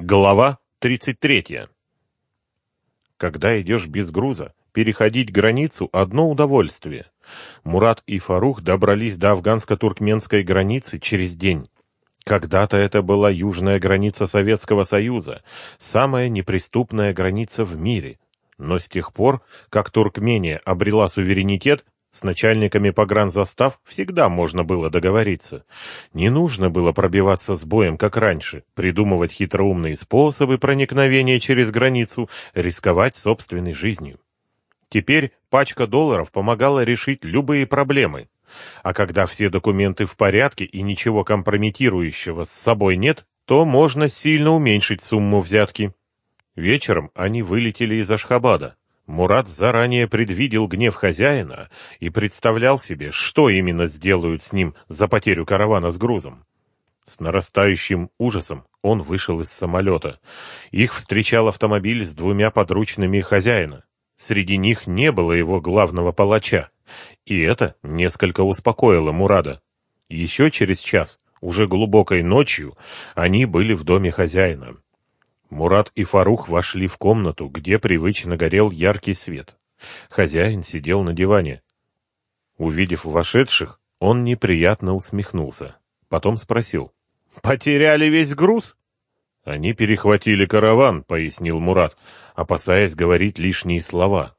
Глава 33. Когда идешь без груза, переходить границу – одно удовольствие. Мурат и Фарух добрались до афганско-туркменской границы через день. Когда-то это была южная граница Советского Союза, самая неприступная граница в мире. Но с тех пор, как Туркмения обрела суверенитет, с начальниками погранзастав всегда можно было договориться. Не нужно было пробиваться с боем, как раньше, придумывать хитроумные способы проникновения через границу, рисковать собственной жизнью. Теперь пачка долларов помогала решить любые проблемы. А когда все документы в порядке и ничего компрометирующего с собой нет, то можно сильно уменьшить сумму взятки. Вечером они вылетели из Ашхабада. Мурат заранее предвидел гнев хозяина и представлял себе, что именно сделают с ним за потерю каравана с грузом. С нарастающим ужасом он вышел из самолета. Их встречал автомобиль с двумя подручными хозяина. Среди них не было его главного палача. И это несколько успокоило Мурада. Еще через час, уже глубокой ночью, они были в доме хозяина. Мурат и Фарух вошли в комнату, где привычно горел яркий свет. Хозяин сидел на диване. Увидев вошедших, он неприятно усмехнулся. Потом спросил. «Потеряли весь груз?» «Они перехватили караван», — пояснил Мурат, опасаясь говорить лишние слова.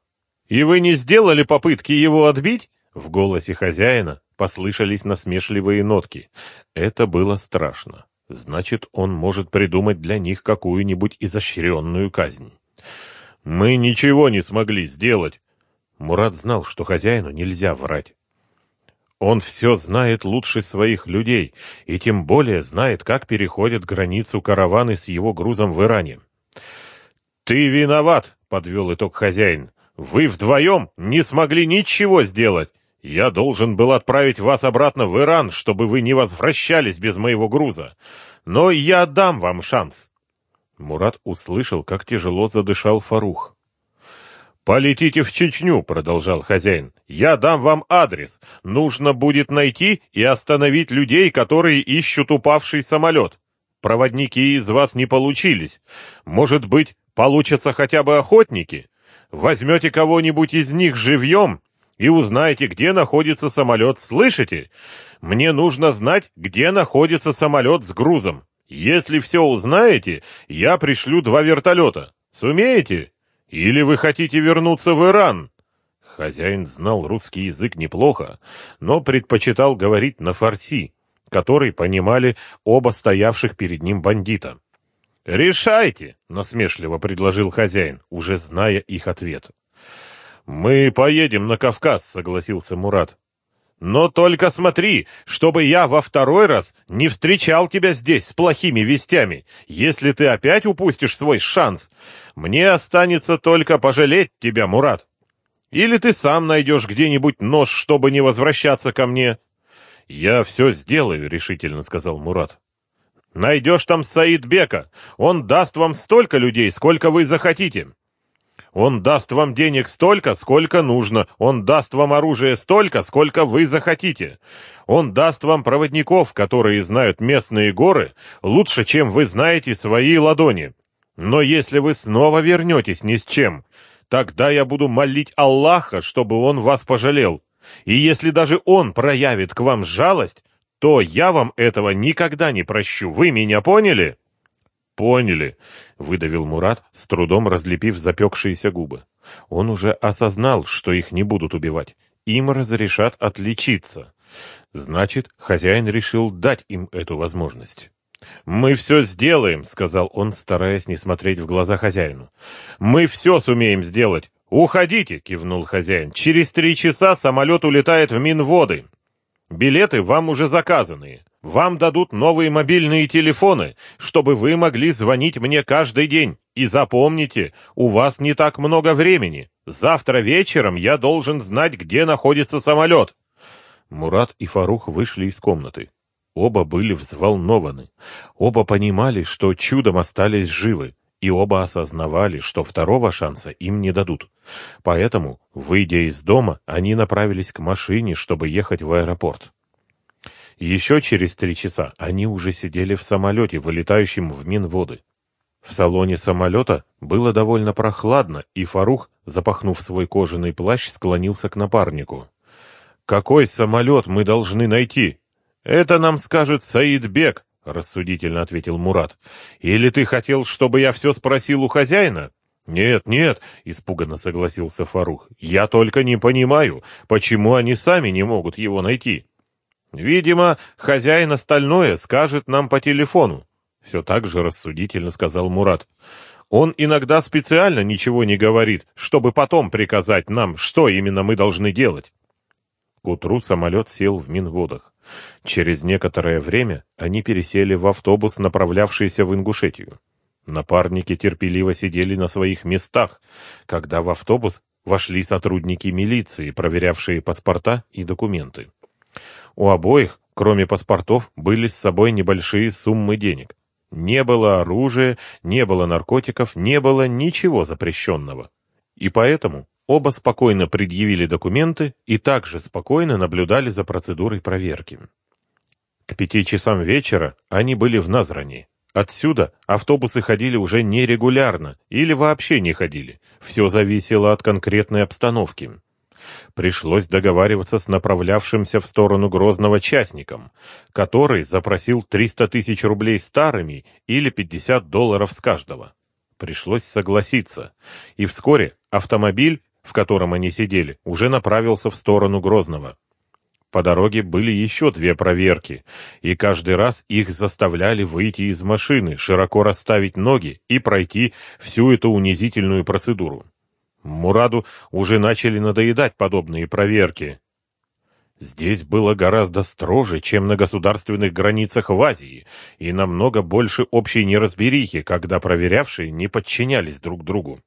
«И вы не сделали попытки его отбить?» В голосе хозяина послышались насмешливые нотки. Это было страшно. Значит, он может придумать для них какую-нибудь изощренную казнь. Мы ничего не смогли сделать. Мурат знал, что хозяину нельзя врать. Он все знает лучше своих людей, и тем более знает, как переходят границу караваны с его грузом в Иране. «Ты виноват!» — подвел итог хозяин. «Вы вдвоем не смогли ничего сделать. Я должен был отправить вас обратно в Иран, чтобы вы не возвращались без моего груза. Но я дам вам шанс. Мурат услышал, как тяжело задышал Фарух. «Полетите в Чечню», — продолжал хозяин. «Я дам вам адрес. Нужно будет найти и остановить людей, которые ищут упавший самолет. Проводники из вас не получились. Может быть, получатся хотя бы охотники? Возьмете кого-нибудь из них живьем и узнаете, где находится самолет, слышите? Мне нужно знать, где находится самолет с грузом. Если все узнаете, я пришлю два вертолета. Сумеете? Или вы хотите вернуться в Иран?» Хозяин знал русский язык неплохо, но предпочитал говорить на фарси, который понимали оба стоявших перед ним бандита. «Решайте!» — насмешливо предложил хозяин, уже зная их ответ. «Мы поедем на Кавказ», — согласился Мурат. «Но только смотри, чтобы я во второй раз не встречал тебя здесь с плохими вестями. Если ты опять упустишь свой шанс, мне останется только пожалеть тебя, Мурат. Или ты сам найдешь где-нибудь нож, чтобы не возвращаться ко мне». «Я все сделаю», — решительно сказал Мурат. «Найдешь там Саидбека. Он даст вам столько людей, сколько вы захотите. Он даст вам денег столько, сколько нужно. Он даст вам оружие столько, сколько вы захотите. Он даст вам проводников, которые знают местные горы лучше, чем вы знаете свои ладони. Но если вы снова вернетесь ни с чем, тогда я буду молить Аллаха, чтобы он вас пожалел. И если даже он проявит к вам жалость, то я вам этого никогда не прощу. Вы меня поняли? «Поняли», — выдавил Мурат, с трудом разлепив запекшиеся губы. Он уже осознал, что их не будут убивать. Им разрешат отличиться. Значит, хозяин решил дать им эту возможность. «Мы все сделаем», — сказал он, стараясь не смотреть в глаза хозяину. «Мы все сумеем сделать. Уходите», — кивнул хозяин. «Через три часа самолет улетает в Минводы. Билеты вам уже заказанные. Вам дадут новые мобильные телефоны, чтобы вы могли звонить мне каждый день. И запомните, у вас не так много времени. Завтра вечером я должен знать, где находится самолет». Мурат и Фарух вышли из комнаты. Оба были взволнованы. Оба понимали, что чудом остались живы, и оба осознавали, что второго шанса им не дадут. Поэтому, выйдя из дома, они направились к машине, чтобы ехать в аэропорт. Еще через три часа они уже сидели в самолете, вылетающем в Минводы. В салоне самолета было довольно прохладно, и Фарух, запахнув свой кожаный плащ, склонился к напарнику. «Какой самолет мы должны найти?» «Это нам скажет Саидбек», — рассудительно ответил Мурат. «Или ты хотел, чтобы я все спросил у хозяина?» «Нет, нет», — испуганно согласился Фарух. «Я только не понимаю, почему они сами не могут его найти». «Видимо, хозяин остальное скажет нам по телефону», — все так же рассудительно сказал Мурат. «Он иногда специально ничего не говорит, чтобы потом приказать нам, что именно мы должны делать». К утру самолет сел в Минводах. Через некоторое время они пересели в автобус, направлявшийся в Ингушетию. Напарники терпеливо сидели на своих местах, когда в автобус вошли сотрудники милиции, проверявшие паспорта и документы. У обоих, кроме паспортов, были с собой небольшие суммы денег. Не было оружия, не было наркотиков, не было ничего запрещенного. И поэтому оба спокойно предъявили документы и также спокойно наблюдали за процедурой проверки. К пяти часам вечера они были в Назране. Отсюда автобусы ходили уже нерегулярно или вообще не ходили. Все зависело от конкретной обстановки. Пришлось договариваться с направлявшимся в сторону Грозного частником, который запросил 300 тысяч рублей старыми или 50 долларов с каждого. Пришлось согласиться, и вскоре автомобиль, в котором они сидели, уже направился в сторону Грозного. По дороге были еще две проверки, и каждый раз их заставляли выйти из машины, широко расставить ноги и пройти всю эту унизительную процедуру. Мураду уже начали надоедать подобные проверки. Здесь было гораздо строже, чем на государственных границах в Азии, и намного больше общей неразберихи, когда проверявшие не подчинялись друг другу.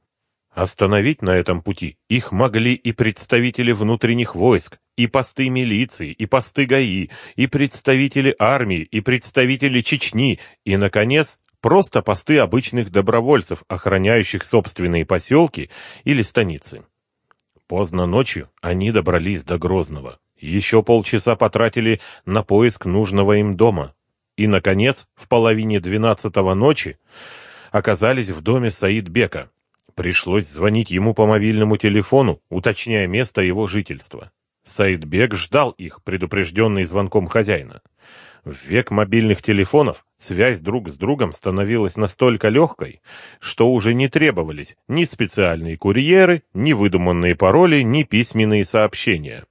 Остановить на этом пути их могли и представители внутренних войск, и посты милиции, и посты ГАИ, и представители армии, и представители Чечни, и, наконец, Просто посты обычных добровольцев, охраняющих собственные поселки или станицы. Поздно ночью они добрались до Грозного. Еще полчаса потратили на поиск нужного им дома. И, наконец, в половине двенадцатого ночи оказались в доме Саидбека. Пришлось звонить ему по мобильному телефону, уточняя место его жительства. Саидбек ждал их, предупрежденный звонком хозяина. В век мобильных телефонов связь друг с другом становилась настолько легкой, что уже не требовались ни специальные курьеры, ни выдуманные пароли, ни письменные сообщения.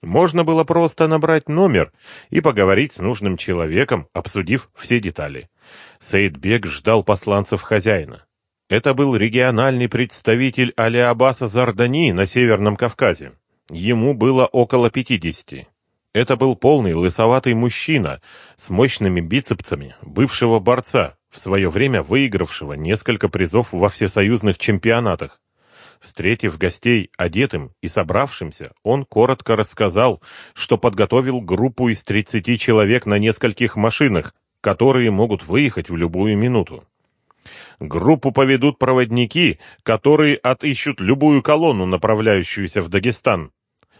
Можно было просто набрать номер и поговорить с нужным человеком, обсудив все детали. Сейдбек ждал посланцев хозяина. Это был региональный представитель Алиабаса Зардани на Северном Кавказе. Ему было около пятидесяти. Это был полный лысоватый мужчина с мощными бицепсами, бывшего борца, в свое время выигравшего несколько призов во всесоюзных чемпионатах. Встретив гостей одетым и собравшимся, он коротко рассказал, что подготовил группу из 30 человек на нескольких машинах, которые могут выехать в любую минуту. Группу поведут проводники, которые отыщут любую колонну, направляющуюся в Дагестан.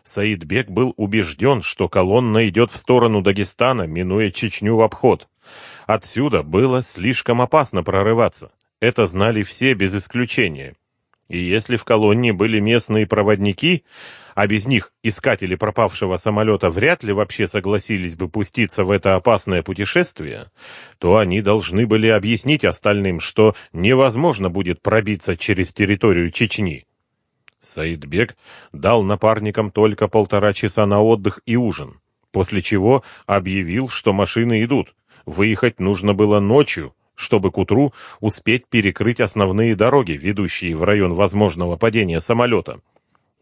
Саидбек был убежден, что колонна идет в сторону Дагестана, минуя Чечню в обход. Отсюда было слишком опасно прорываться. Это знали все без исключения. И если в колонне были местные проводники, а без них искатели пропавшего самолета вряд ли вообще согласились бы пуститься в это опасное путешествие, то они должны были объяснить остальным, что невозможно будет пробиться через территорию Чечни. Саидбек дал напарникам только полтора часа на отдых и ужин, после чего объявил, что машины идут. Выехать нужно было ночью, чтобы к утру успеть перекрыть основные дороги, ведущие в район возможного падения самолета.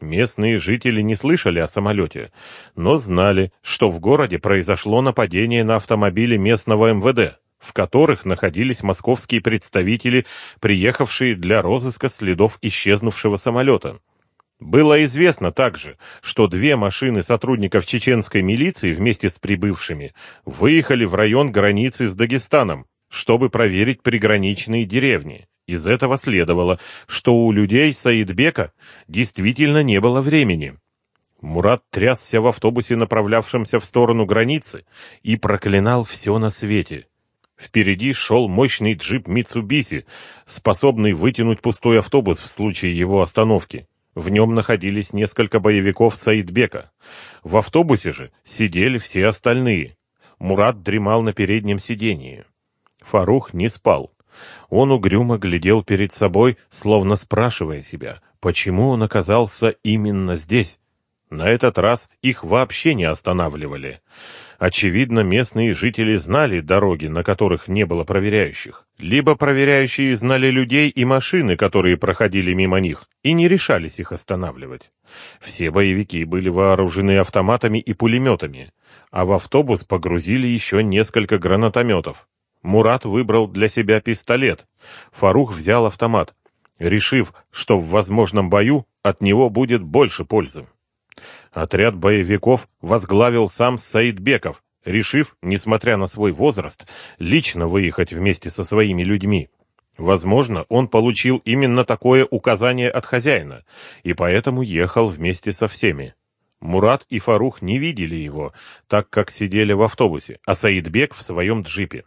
Местные жители не слышали о самолете, но знали, что в городе произошло нападение на автомобили местного МВД, в которых находились московские представители, приехавшие для розыска следов исчезнувшего самолета. Было известно также, что две машины сотрудников чеченской милиции вместе с прибывшими выехали в район границы с Дагестаном, чтобы проверить приграничные деревни. Из этого следовало, что у людей Саидбека действительно не было времени. Мурат трясся в автобусе, направлявшемся в сторону границы, и проклинал все на свете. Впереди шел мощный джип Митсубиси, способный вытянуть пустой автобус в случае его остановки. В нем находились несколько боевиков Саидбека. В автобусе же сидели все остальные. Мурат дремал на переднем сидении. Фарух не спал. Он угрюмо глядел перед собой, словно спрашивая себя, почему он оказался именно здесь. На этот раз их вообще не останавливали. Очевидно, местные жители знали дороги, на которых не было проверяющих. Либо проверяющие знали людей и машины, которые проходили мимо них, и не решались их останавливать. Все боевики были вооружены автоматами и пулеметами, а в автобус погрузили еще несколько гранатометов. Мурат выбрал для себя пистолет. Фарух взял автомат, решив, что в возможном бою от него будет больше пользы. Отряд боевиков возглавил сам Саидбеков, решив, несмотря на свой возраст, лично выехать вместе со своими людьми. Возможно, он получил именно такое указание от хозяина, и поэтому ехал вместе со всеми. Мурат и Фарух не видели его, так как сидели в автобусе, а Саидбек в своем джипе.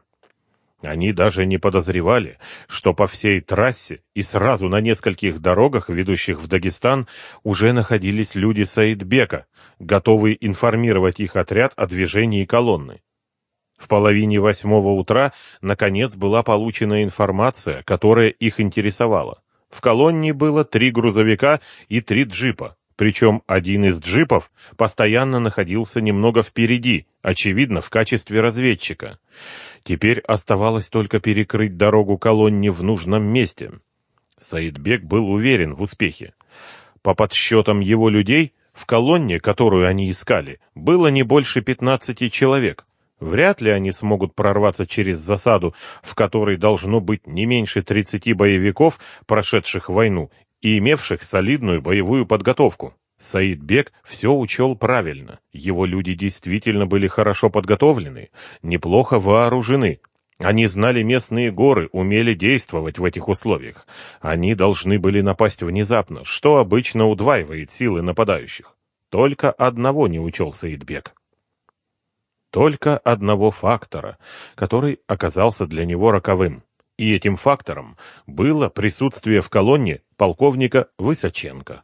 Они даже не подозревали, что по всей трассе и сразу на нескольких дорогах, ведущих в Дагестан, уже находились люди Саидбека, готовые информировать их отряд о движении колонны. В половине восьмого утра, наконец, была получена информация, которая их интересовала. В колонне было три грузовика и три джипа. Причем один из джипов постоянно находился немного впереди, очевидно, в качестве разведчика. Теперь оставалось только перекрыть дорогу колонне в нужном месте. Саидбек был уверен в успехе. По подсчетам его людей, в колонне, которую они искали, было не больше 15 человек. Вряд ли они смогут прорваться через засаду, в которой должно быть не меньше 30 боевиков, прошедших войну, и имевших солидную боевую подготовку. Саидбек все учел правильно. Его люди действительно были хорошо подготовлены, неплохо вооружены. Они знали местные горы, умели действовать в этих условиях. Они должны были напасть внезапно, что обычно удваивает силы нападающих. Только одного не учел Саидбек. Только одного фактора, который оказался для него роковым. И этим фактором было присутствие в колонне полковника Высоченко.